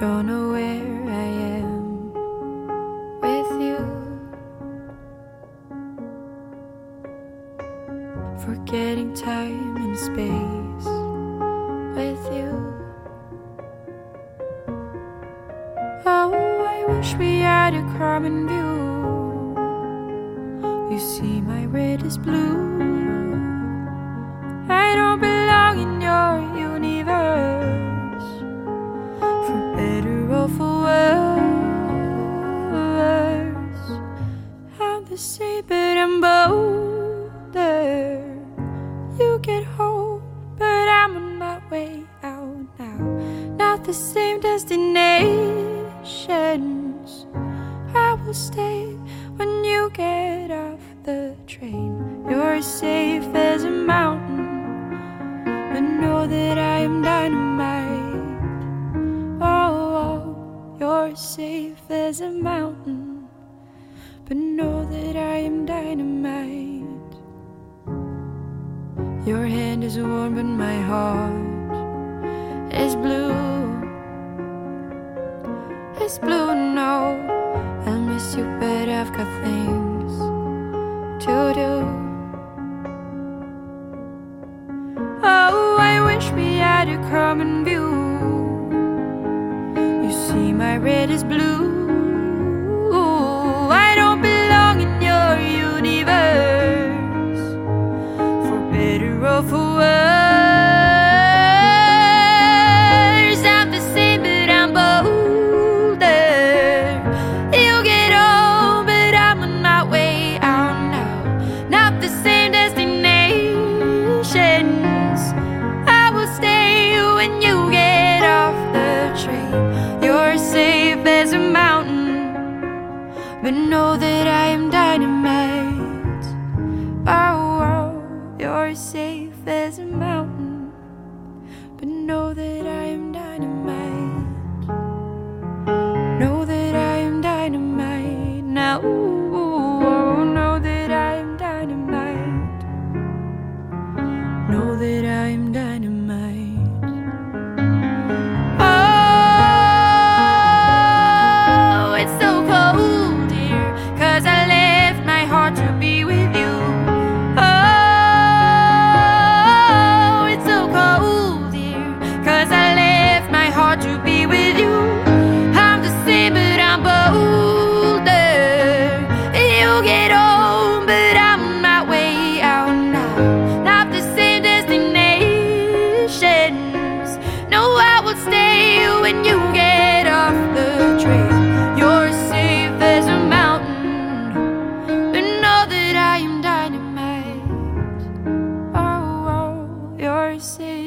don't know where I am with you. Forgetting time and space with you. Oh, I wish we had a common view. You see, my red is blue. But I'm bolder. You get home, but I'm on my way out now. Not the same destinations. I will stay when you get off the train. You're as safe as a mountain, but know that I am dynamite. Oh, oh, you're safe as a mountain, but know Your hand is warm, but my heart is blue. It's blue, no. I'll miss you, but I've got things to do. Oh, I wish we had a common view. You see, my red is blue. But know that I am dynamite. Oh, oh you're safe as a mountain. But know that I am dynamite. Know that I am dynamite now. when you get off the train. You're safe as a mountain, but know that I am dynamite. Oh, oh you're safe.